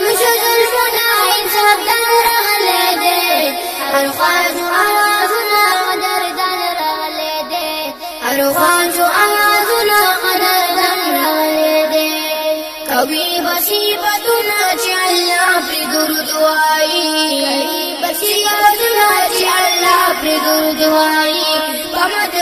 ویل ختم شو ظلمونه انصاف دان راغله دې هر خواشو اوازونه قدر دان راغله دې هر خواشو اوازونه قدر دان راغله دې کوي مصیبتونه چې الله پر درود وایي مصیبتونه چې الله پر درود وایي پمد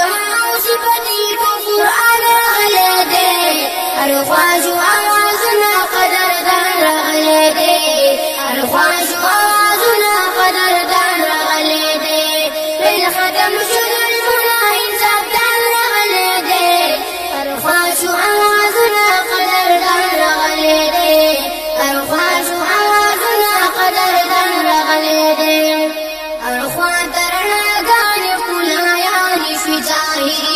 ही